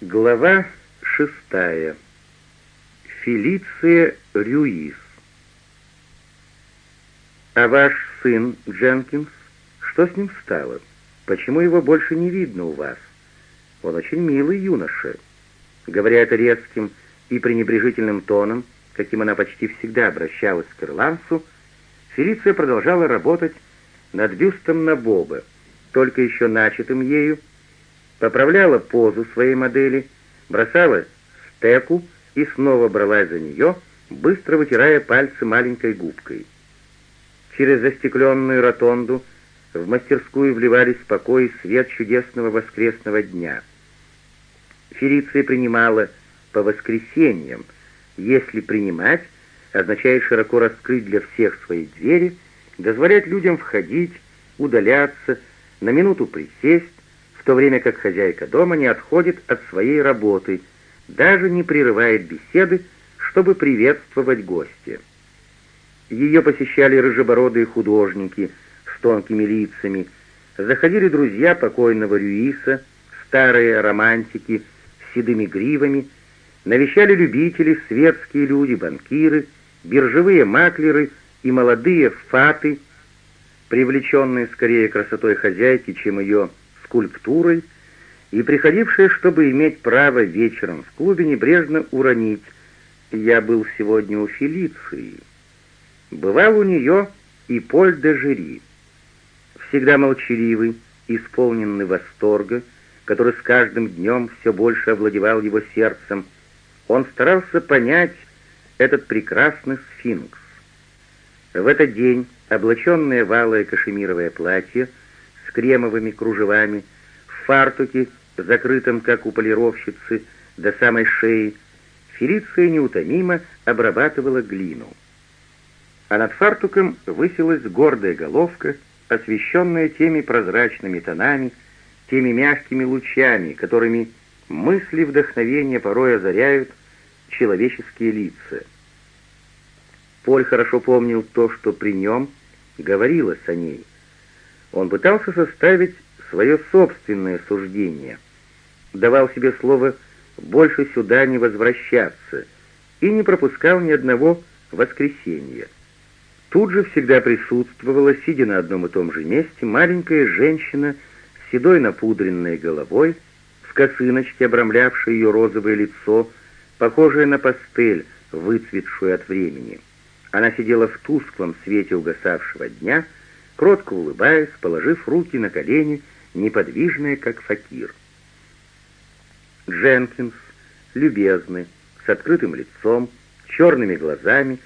Глава шестая. Фелиция Рюис. «А ваш сын, Дженкинс, что с ним стало? Почему его больше не видно у вас? Он очень милый юноша». Говоря это резким и пренебрежительным тоном, каким она почти всегда обращалась к ирландцу, Фелиция продолжала работать над бюстом Набоба, только еще начатым ею, поправляла позу своей модели, бросала стеку и снова бралась за нее, быстро вытирая пальцы маленькой губкой. Через застекленную ротонду в мастерскую вливались покой и свет чудесного воскресного дня. Фелиция принимала по воскресеньям. Если принимать, означает широко раскрыть для всех свои двери, дозволять людям входить, удаляться, на минуту присесть, в то время как хозяйка дома не отходит от своей работы, даже не прерывает беседы, чтобы приветствовать гостя. Ее посещали рыжебородые художники с тонкими лицами, заходили друзья покойного Рюиса, старые романтики с седыми гривами, навещали любители, светские люди, банкиры, биржевые маклеры и молодые фаты, привлеченные скорее красотой хозяйки, чем ее скульптурой, и приходившие, чтобы иметь право вечером в клубе небрежно уронить «Я был сегодня у Фелиции». Бывал у нее и Поль де Жери, всегда молчаливый, исполненный восторга, который с каждым днем все больше овладевал его сердцем, он старался понять этот прекрасный сфинкс. В этот день, облаченное в алое кашемировое платье, с кремовыми кружевами, в фартуке, закрытом, как у полировщицы, до самой шеи, Фелиция неутомимо обрабатывала глину. А над фартуком высилась гордая головка, освещенная теми прозрачными тонами, теми мягкими лучами, которыми мысли вдохновения порой озаряют человеческие лица. Поль хорошо помнил то, что при нем говорилось о ней. Он пытался составить свое собственное суждение, давал себе слово «больше сюда не возвращаться» и не пропускал ни одного воскресенья. Тут же всегда присутствовала, сидя на одном и том же месте, маленькая женщина с седой напудренной головой, в косыночке, обрамлявшей ее розовое лицо, похожее на пастель, выцветшую от времени. Она сидела в тусклом свете угасавшего дня, кротко улыбаясь, положив руки на колени, неподвижная, как факир. Дженкинс, любезный, с открытым лицом, черными глазами,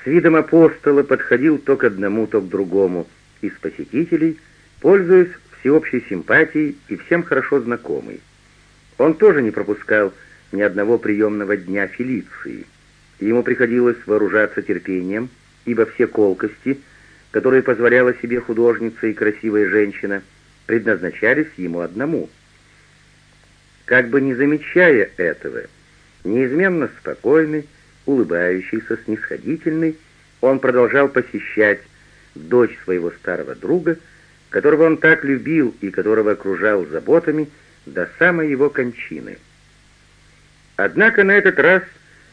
с видом апостола подходил то к одному, то к другому из посетителей, пользуясь всеобщей симпатией и всем хорошо знакомый. Он тоже не пропускал ни одного приемного дня Фелиции. Ему приходилось вооружаться терпением, ибо все колкости — которые позволяла себе художница и красивая женщина, предназначались ему одному. Как бы не замечая этого, неизменно спокойный, улыбающийся, снисходительный, он продолжал посещать дочь своего старого друга, которого он так любил и которого окружал заботами до самой его кончины. Однако на этот раз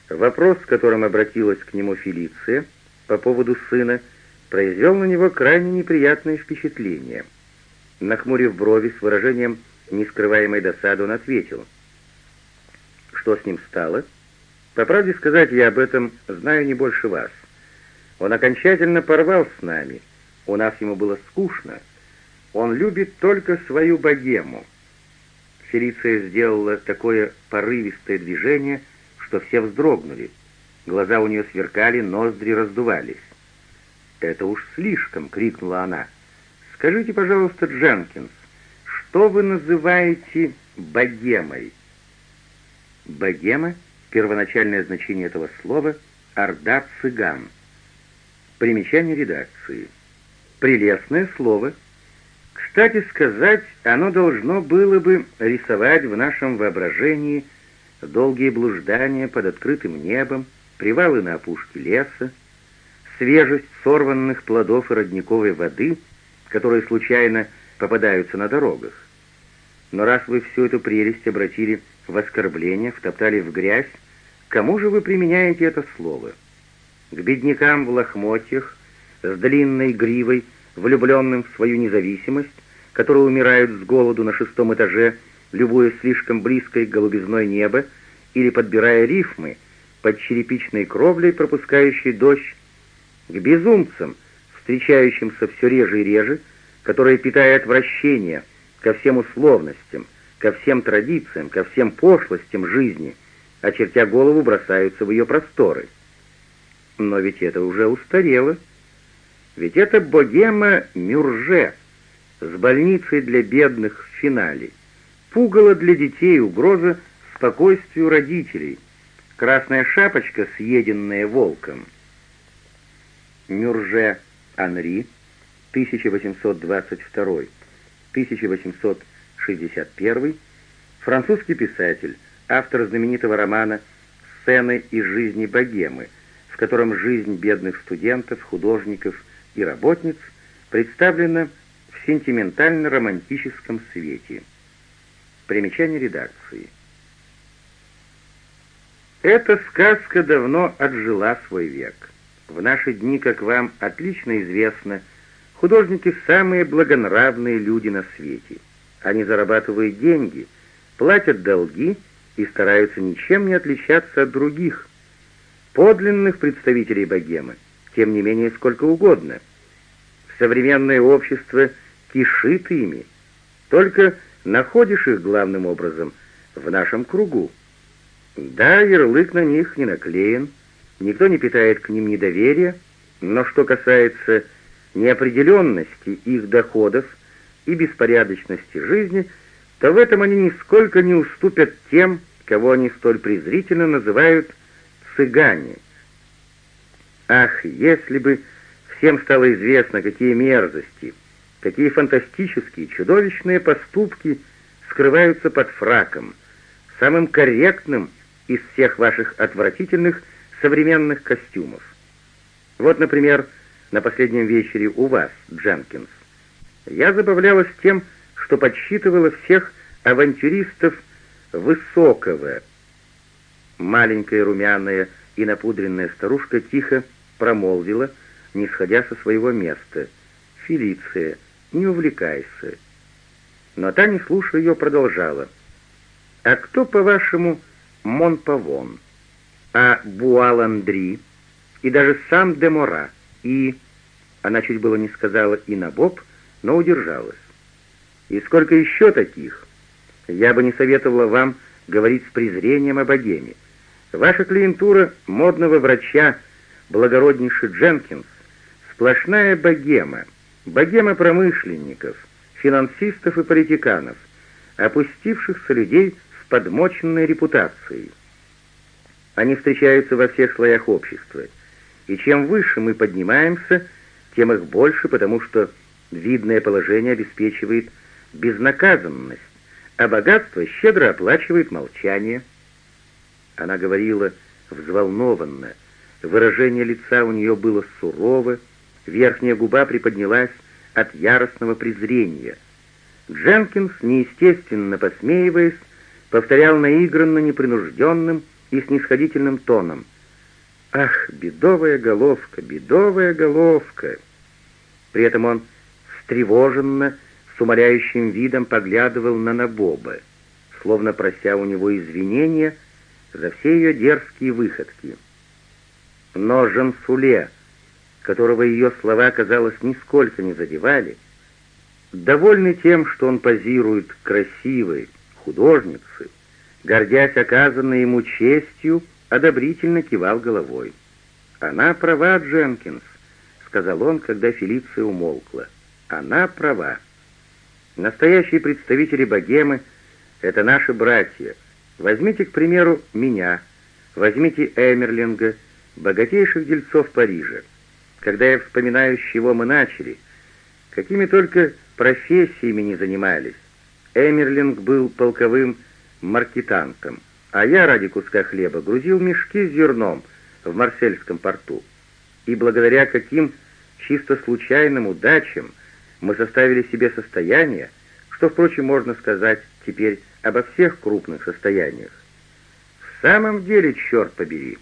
вопрос, с которым обратилась к нему Фелиция по поводу сына, — произвел на него крайне неприятное впечатление. Нахмурив брови с выражением нескрываемой досады, он ответил. «Что с ним стало? По правде сказать, я об этом знаю не больше вас. Он окончательно порвал с нами. У нас ему было скучно. Он любит только свою богему». Фелиция сделала такое порывистое движение, что все вздрогнули. Глаза у нее сверкали, ноздри раздувались. «Это уж слишком!» — крикнула она. «Скажите, пожалуйста, Дженкинс, что вы называете богемой?» Богема — первоначальное значение этого слова — орда цыган. Примечание редакции. Прелестное слово. Кстати сказать, оно должно было бы рисовать в нашем воображении долгие блуждания под открытым небом, привалы на опушке леса, свежесть сорванных плодов и родниковой воды, которые случайно попадаются на дорогах. Но раз вы всю эту прелесть обратили в оскорбление, втоптали в грязь, кому же вы применяете это слово? К беднякам в лохмотьях, с длинной гривой, влюбленным в свою независимость, которые умирают с голоду на шестом этаже, любуя слишком близкой голубизной небо или подбирая рифмы под черепичной кровлей, пропускающей дождь, к безумцам, встречающимся все реже и реже, которые, питая отвращение ко всем условностям, ко всем традициям, ко всем пошлостям жизни, очертя голову, бросаются в ее просторы. Но ведь это уже устарело. Ведь это богема Мюрже с больницей для бедных в финале, пугало для детей, угроза спокойствию родителей, красная шапочка, съеденная волком. Мюрже Анри, 1822-1861, французский писатель, автор знаменитого романа «Сцены из жизни богемы», в котором жизнь бедных студентов, художников и работниц представлена в сентиментально-романтическом свете. Примечание редакции. Эта сказка давно отжила свой век. В наши дни, как вам отлично известно, художники — самые благонравные люди на свете. Они зарабатывают деньги, платят долги и стараются ничем не отличаться от других, подлинных представителей богемы, тем не менее сколько угодно. Современное общество кишит ими, только находишь их главным образом в нашем кругу. Да, ярлык на них не наклеен, никто не питает к ним недоверия, но что касается неопределенности их доходов и беспорядочности жизни, то в этом они нисколько не уступят тем, кого они столь презрительно называют «цыгане». Ах, если бы всем стало известно, какие мерзости, какие фантастические, чудовищные поступки скрываются под фраком, самым корректным из всех ваших отвратительных современных костюмов. Вот, например, на последнем вечере у вас, Дженкинс. Я забавлялась тем, что подсчитывала всех авантюристов высокого. Маленькая румяная и напудренная старушка тихо промолвила, не сходя со своего места. «Фелиция, не увлекайся». Но та, не слушая ее, продолжала. «А кто, по-вашему, Монпавон?» А Буаландри, и даже сам Демора, и... Она чуть было не сказала и Набоб, но удержалась. И сколько еще таких? Я бы не советовала вам говорить с презрением о богеме. Ваша клиентура модного врача, благороднейший Дженкинс, сплошная богема, богема промышленников, финансистов и политиканов, опустившихся людей с подмоченной репутацией. Они встречаются во всех слоях общества. И чем выше мы поднимаемся, тем их больше, потому что видное положение обеспечивает безнаказанность, а богатство щедро оплачивает молчание. Она говорила взволнованно, выражение лица у нее было сурово, верхняя губа приподнялась от яростного презрения. Дженкинс, неестественно посмеиваясь, повторял наигранно непринужденным, и снисходительным тоном. «Ах, бедовая головка, бедовая головка!» При этом он встревоженно, с умоляющим видом поглядывал на Набоба, словно прося у него извинения за все ее дерзкие выходки. Но Жансуле, которого ее слова, казалось, нисколько не задевали, довольный тем, что он позирует красивой художницы, гордясь оказанной ему честью, одобрительно кивал головой. «Она права, Дженкинс», — сказал он, когда Фелиция умолкла. «Она права. Настоящие представители богемы — это наши братья. Возьмите, к примеру, меня, возьмите Эмерлинга, богатейших дельцов Парижа. Когда я вспоминаю, с чего мы начали, какими только профессиями не занимались. Эмерлинг был полковым маркетантом, а я ради куска хлеба грузил мешки с зерном в Марсельском порту. И благодаря каким чисто случайным удачам мы составили себе состояние, что, впрочем, можно сказать теперь обо всех крупных состояниях. В самом деле, черт побери,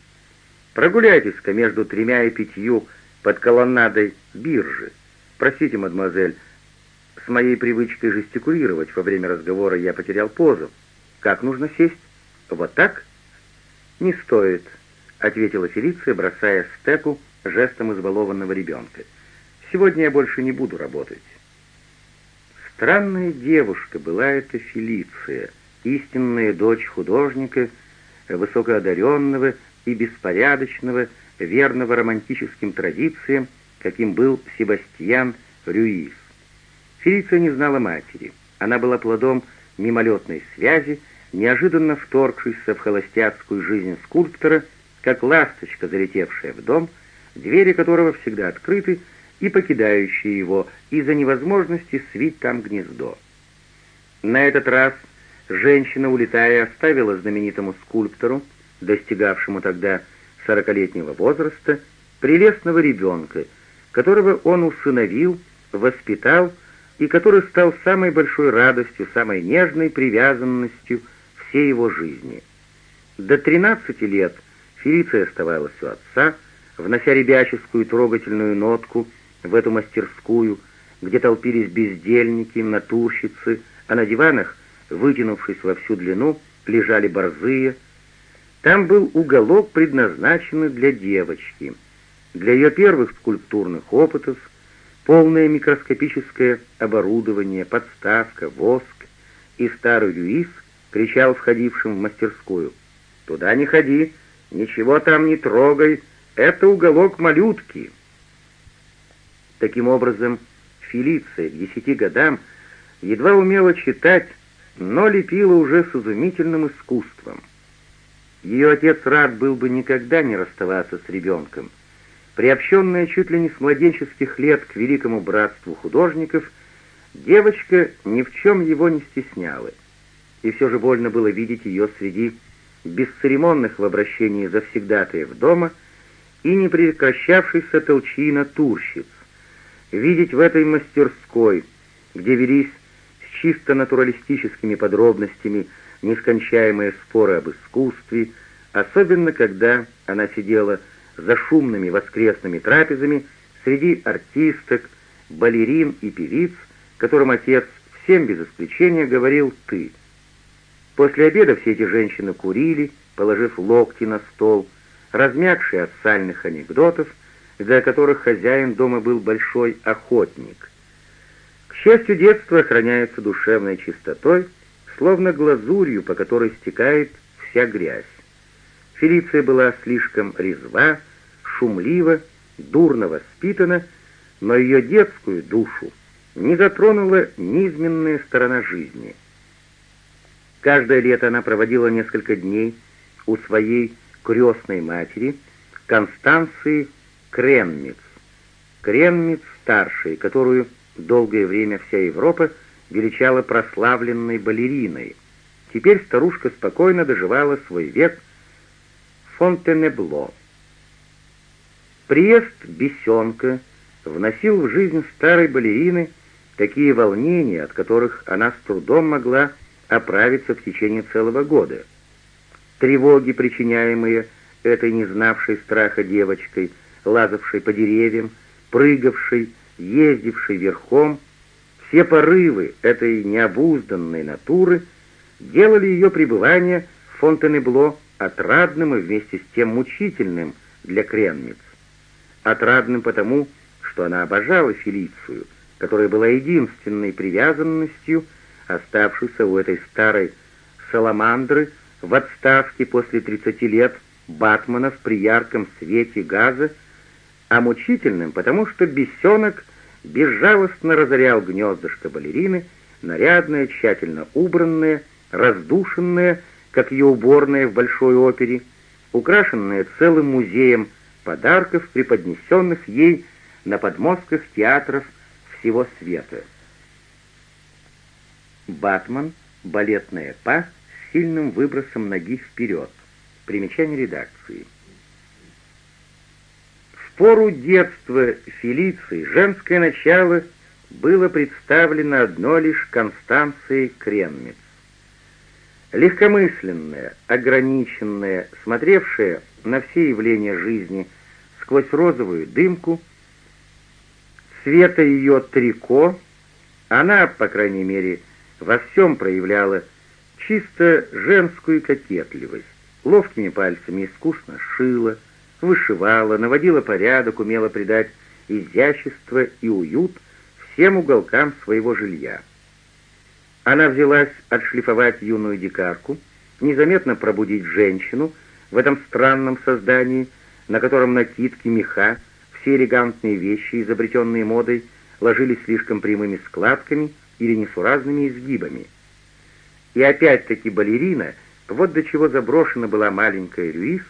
прогуляйтесь-ка между тремя и пятью под колоннадой биржи. Простите, мадемуазель, с моей привычкой жестикулировать во время разговора я потерял позу. Как нужно сесть? Вот так? Не стоит, ответила Фелиция, бросая стеку жестом избалованного ребенка. Сегодня я больше не буду работать. Странная девушка была эта Фелиция, истинная дочь художника, высокоодаренного и беспорядочного, верного романтическим традициям, каким был Себастьян Рюис. Фелиция не знала матери. Она была плодом мимолетной связи, неожиданно вторгшейся в холостяцкую жизнь скульптора, как ласточка, залетевшая в дом, двери которого всегда открыты, и покидающие его из-за невозможности свить там гнездо. На этот раз женщина, улетая, оставила знаменитому скульптору, достигавшему тогда сорокалетнего возраста, прелестного ребенка, которого он усыновил, воспитал и который стал самой большой радостью, самой нежной привязанностью всей его жизни. До 13 лет Фелиция оставалась у отца, внося ребяческую трогательную нотку в эту мастерскую, где толпились бездельники, натурщицы, а на диванах, вытянувшись во всю длину, лежали борзые. Там был уголок, предназначенный для девочки, для ее первых скульптурных опытов, полное микроскопическое оборудование, подставка, воск, и старый Люис кричал входившим в мастерскую. «Туда не ходи, ничего там не трогай, это уголок малютки». Таким образом, Фелиция к десяти годам едва умела читать, но лепила уже с изумительным искусством. Ее отец рад был бы никогда не расставаться с ребенком — Приобщенная чуть ли не с младенческих лет к великому братству художников, девочка ни в чем его не стесняла, и все же больно было видеть ее среди бесцеремонных в обращении завсегдатаев дома и не прекращавшейся толчи натурщиц, видеть в этой мастерской, где велись с чисто натуралистическими подробностями нескончаемые споры об искусстве, особенно когда она сидела за шумными воскресными трапезами среди артисток, балерин и певиц, которым отец всем без исключения говорил «ты». После обеда все эти женщины курили, положив локти на стол, размягшие от сальных анекдотов, для которых хозяин дома был большой охотник. К счастью, детство охраняется душевной чистотой, словно глазурью, по которой стекает вся грязь. Фелиция была слишком резва, шумлива, дурно воспитана, но ее детскую душу не затронула низменная сторона жизни. Каждое лето она проводила несколько дней у своей крестной матери, Констанции Кренмиц, Кренмиц-старшей, которую долгое время вся Европа величала прославленной балериной. Теперь старушка спокойно доживала свой век Фонтенебло. Приезд бесенка вносил в жизнь старой балерины такие волнения, от которых она с трудом могла оправиться в течение целого года. Тревоги, причиняемые этой не знавшей страха девочкой, лазавшей по деревьям, прыгавшей, ездившей верхом, все порывы этой необузданной натуры делали ее пребывание в Фонтенебло отрадным и вместе с тем мучительным для кренниц. Отрадным потому, что она обожала Фелицию, которая была единственной привязанностью, оставшейся у этой старой саламандры в отставке после 30 лет Батманов при ярком свете газа, а мучительным, потому что бесенок безжалостно разорял гнездышко балерины, нарядное, тщательно убранное, раздушенное, как ее уборная в большой опере, украшенное целым музеем подарков, преподнесенных ей на подмостках театров всего света. «Батман» — балетная па с сильным выбросом ноги вперед. Примечание редакции. В пору детства Фелиции женское начало было представлено одно лишь Констанцией Кренмиц. легкомысленная, ограниченная, смотревшая на все явления жизни сквозь розовую дымку, цвета ее трико, она, по крайней мере, во всем проявляла чисто женскую кокетливость, ловкими пальцами искусно шила, вышивала, наводила порядок, умела придать изящество и уют всем уголкам своего жилья. Она взялась отшлифовать юную дикарку, незаметно пробудить женщину в этом странном создании, на котором накидки, меха, все элегантные вещи, изобретенные модой, ложились слишком прямыми складками или несуразными изгибами. И опять-таки балерина, вот до чего заброшена была маленькая Рюис,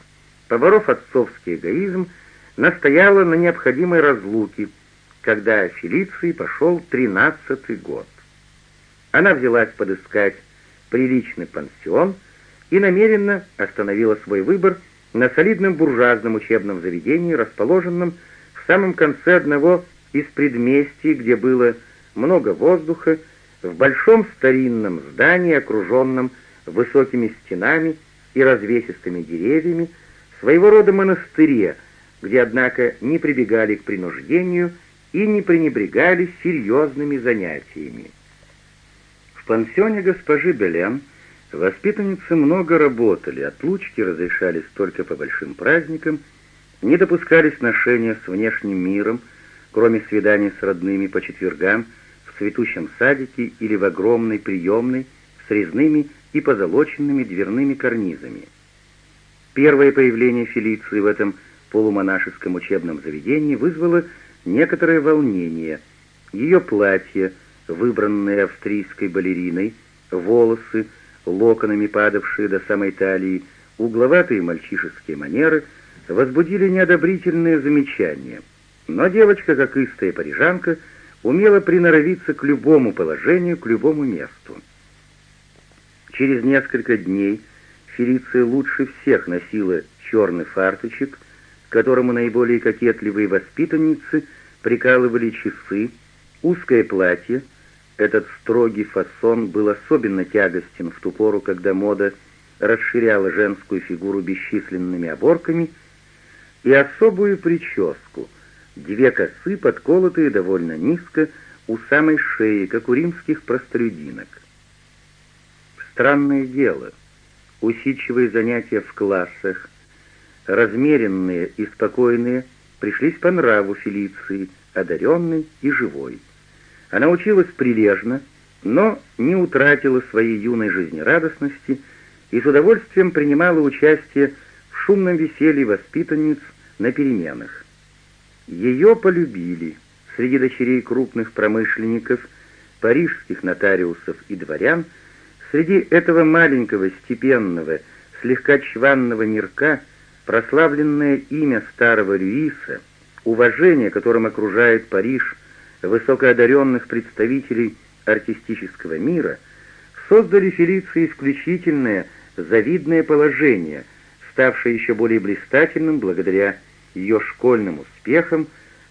поборов отцовский эгоизм, настояла на необходимой разлуке, когда Фелиции пошел тринадцатый год. Она взялась подыскать приличный пансион и намеренно остановила свой выбор на солидном буржуазном учебном заведении, расположенном в самом конце одного из предместий, где было много воздуха, в большом старинном здании, окруженном высокими стенами и развесистыми деревьями, своего рода монастыре, где, однако, не прибегали к принуждению и не пренебрегали серьезными занятиями. В пансионе госпожи Белен воспитанницы много работали, отлучки разрешались только по большим праздникам, не допускались сношения с внешним миром, кроме свиданий с родными по четвергам в цветущем садике или в огромной приемной с резными и позолоченными дверными карнизами. Первое появление Фелиции в этом полумонашеском учебном заведении вызвало некоторое волнение. Ее платье, выбранное австрийской балериной, волосы, локонами падавшие до самой талии, угловатые мальчишеские манеры возбудили неодобрительные замечания. Но девочка, как истая парижанка, умела приноровиться к любому положению, к любому месту. Через несколько дней Фелиция лучше всех носила черный фарточек, к которому наиболее кокетливые воспитанницы прикалывали часы, узкое платье. Этот строгий фасон был особенно тягостен в ту пору, когда мода расширяла женскую фигуру бесчисленными оборками, и особую прическу, две косы, подколотые довольно низко у самой шеи, как у римских простолюдинок. Странное дело, усидчивые занятия в классах, размеренные и спокойные, пришлись по нраву Фелиции, одаренной и живой. Она училась прилежно, но не утратила своей юной жизнерадостности и с удовольствием принимала участие в шумном веселье воспитанниц на переменах. Ее полюбили среди дочерей крупных промышленников, парижских нотариусов и дворян – Среди этого маленького, степенного, слегка чванного мирка прославленное имя старого Рюиса, уважение, которым окружает Париж высокоодаренных представителей артистического мира, создали Фелиции исключительное, завидное положение, ставшее еще более блистательным благодаря ее школьным успехам,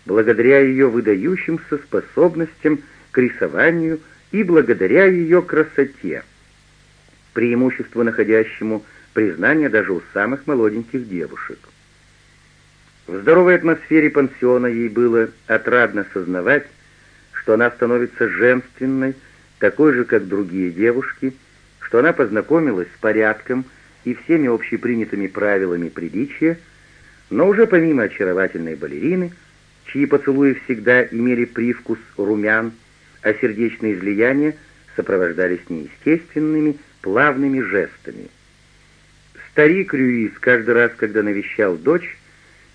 благодаря ее выдающимся способностям к рисованию и благодаря ее красоте преимущество находящему признание даже у самых молоденьких девушек. В здоровой атмосфере пансиона ей было отрадно сознавать, что она становится женственной, такой же, как другие девушки, что она познакомилась с порядком и всеми общепринятыми правилами приличия, но уже помимо очаровательной балерины, чьи поцелуи всегда имели привкус румян, а сердечные излияния сопровождались неестественными, плавными жестами. Старик Рюис каждый раз, когда навещал дочь,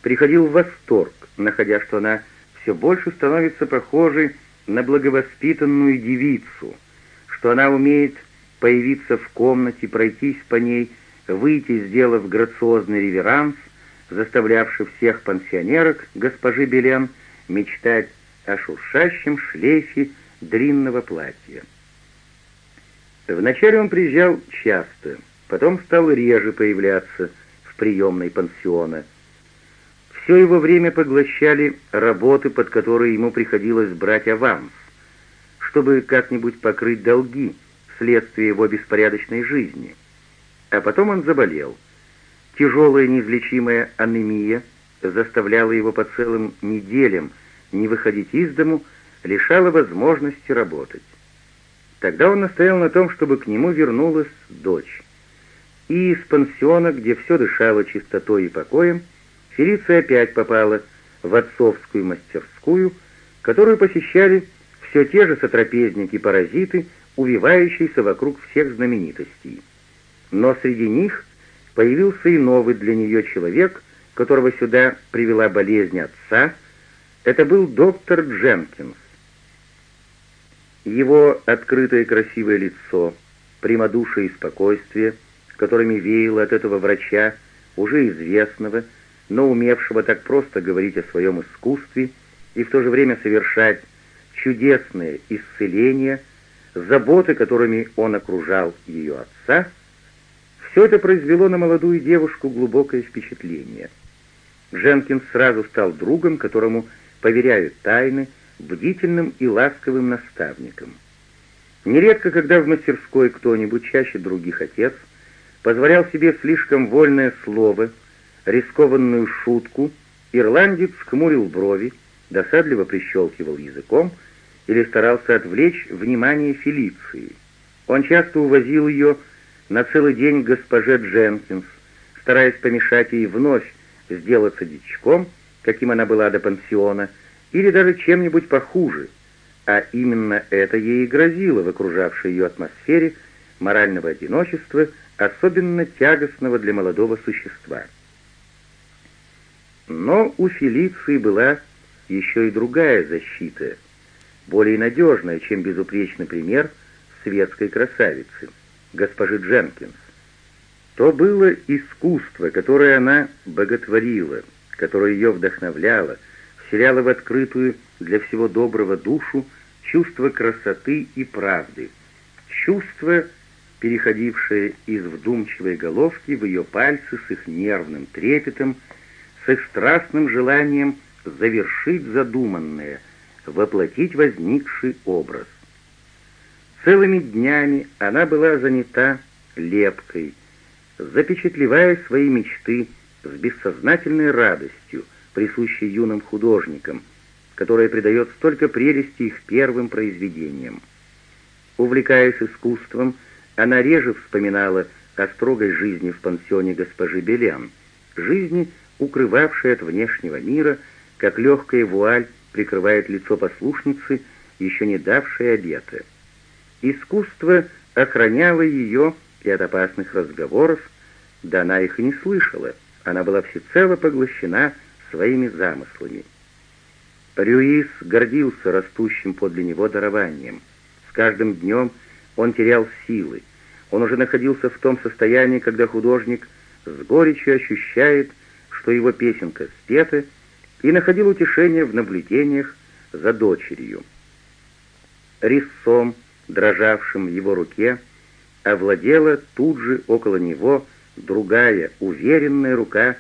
приходил в восторг, находя, что она все больше становится похожей на благовоспитанную девицу, что она умеет появиться в комнате, пройтись по ней, выйти, сделав грациозный реверанс, заставлявший всех пансионерок госпожи Белен мечтать о шуршащем шлейфе длинного платья. Вначале он приезжал часто, потом стал реже появляться в приемной пансиона. Все его время поглощали работы, под которые ему приходилось брать аванс, чтобы как-нибудь покрыть долги вследствие его беспорядочной жизни. а потом он заболел. Тяжелая неизлечимая анемия заставляла его по целым неделям не выходить из дому, лишала возможности работать. Тогда он настоял на том, чтобы к нему вернулась дочь. И из пансиона, где все дышало чистотой и покоем, Фелиция опять попала в отцовскую мастерскую, которую посещали все те же сотрапезники-паразиты, увивающиеся вокруг всех знаменитостей. Но среди них появился и новый для нее человек, которого сюда привела болезнь отца. Это был доктор Дженкинс. Его открытое красивое лицо, прямодушие и спокойствие, которыми веяло от этого врача, уже известного, но умевшего так просто говорить о своем искусстве и в то же время совершать чудесные исцеления, заботы, которыми он окружал ее отца, все это произвело на молодую девушку глубокое впечатление. Дженкинс сразу стал другом, которому поверяют тайны, бдительным и ласковым наставником. Нередко, когда в мастерской кто-нибудь, чаще других отец, позволял себе слишком вольное слово, рискованную шутку, ирландец хмурил брови, досадливо прищелкивал языком или старался отвлечь внимание Фелиции. Он часто увозил ее на целый день к госпоже Дженкинс, стараясь помешать ей вновь сделаться дичком, каким она была до пансиона, или даже чем-нибудь похуже, а именно это ей и грозило в окружавшей ее атмосфере морального одиночества, особенно тягостного для молодого существа. Но у Фелиции была еще и другая защита, более надежная, чем безупречный пример светской красавицы, госпожи Дженкинс. То было искусство, которое она боготворила, которое ее вдохновляло, вселяло в открытую для всего доброго душу чувство красоты и правды, чувство, переходившее из вдумчивой головки в ее пальцы с их нервным трепетом, с их страстным желанием завершить задуманное, воплотить возникший образ. Целыми днями она была занята лепкой, запечатлевая свои мечты с бессознательной радостью, присущей юным художникам, которая придает столько прелести их первым произведениям. Увлекаясь искусством, она реже вспоминала о строгой жизни в пансионе госпожи Белян, жизни, укрывавшей от внешнего мира, как легкая вуаль прикрывает лицо послушницы, еще не давшей обета. Искусство охраняло ее и от опасных разговоров, да она их и не слышала, она была всецело поглощена своими замыслами. Рюис гордился растущим подле него дарованием. С каждым днем он терял силы. Он уже находился в том состоянии, когда художник с горечью ощущает, что его песенка спета, и находил утешение в наблюдениях за дочерью. Резцом, дрожавшим в его руке, овладела тут же около него другая, уверенная рука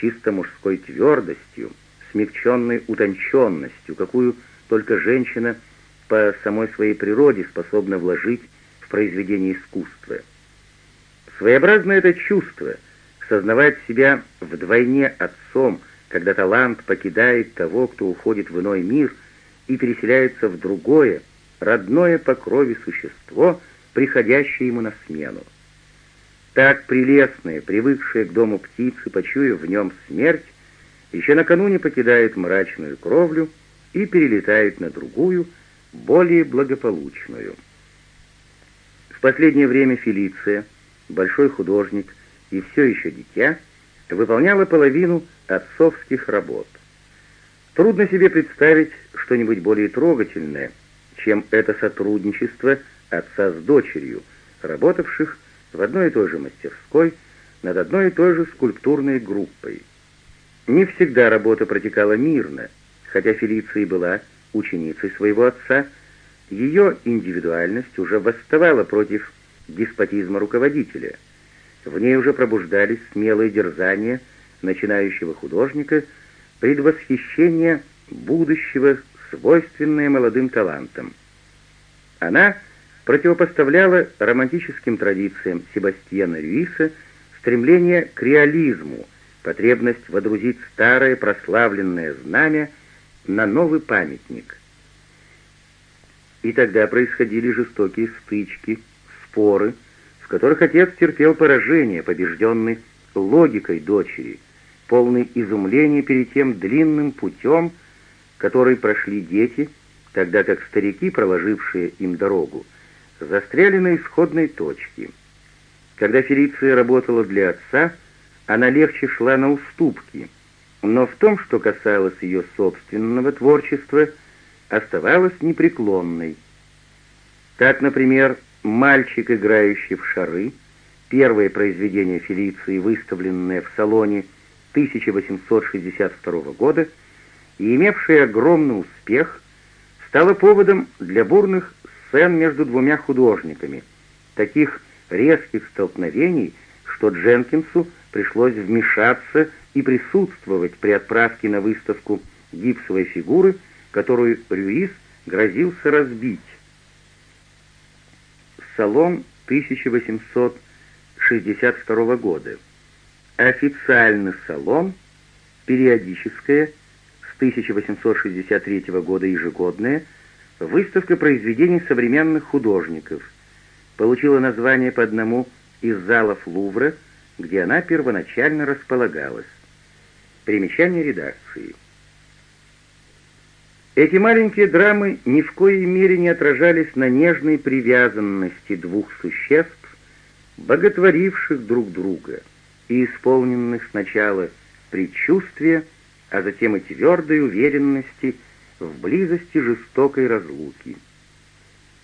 чисто мужской твердостью, смягченной утонченностью, какую только женщина по самой своей природе способна вложить в произведение искусства. Своеобразное это чувство — сознавать себя вдвойне отцом, когда талант покидает того, кто уходит в иной мир и переселяется в другое, родное по крови существо, приходящее ему на смену. Так прелестные, привыкшие к дому птицы, почуяв в нем смерть, еще накануне покидает мрачную кровлю и перелетает на другую, более благополучную. В последнее время Фелиция, большой художник и все еще дитя, выполняла половину отцовских работ. Трудно себе представить что-нибудь более трогательное, чем это сотрудничество отца с дочерью, работавших в одной и той же мастерской над одной и той же скульптурной группой. Не всегда работа протекала мирно, хотя Фелиция была ученицей своего отца, ее индивидуальность уже восставала против деспотизма руководителя. В ней уже пробуждались смелые дерзания начинающего художника, предвосхищение будущего, свойственное молодым талантам. Она противопоставляла романтическим традициям Себастьяна Рюиса стремление к реализму, потребность водрузить старое прославленное знамя на новый памятник. И тогда происходили жестокие стычки, споры, в которых отец терпел поражение, побежденный логикой дочери, полный изумления перед тем длинным путем, который прошли дети, тогда как старики, проложившие им дорогу, застряли на исходной точке. Когда Фелиция работала для отца, она легче шла на уступки, но в том, что касалось ее собственного творчества, оставалась непреклонной. Так, например, «Мальчик, играющий в шары», первое произведение Фелиции, выставленное в салоне 1862 года и имевшее огромный успех, стало поводом для бурных сцен между двумя художниками, таких резких столкновений, что Дженкинсу пришлось вмешаться и присутствовать при отправке на выставку гипсовой фигуры, которую Рюис грозился разбить. Салон 1862 года. Официальный салон, периодическое, 1863 года ежегодное, Выставка произведений современных художников получила название по одному из залов Лувра, где она первоначально располагалась. Примечание редакции. Эти маленькие драмы ни в коей мере не отражались на нежной привязанности двух существ, боготворивших друг друга и исполненных сначала предчувствия, а затем и твердой уверенности в близости жестокой разлуки —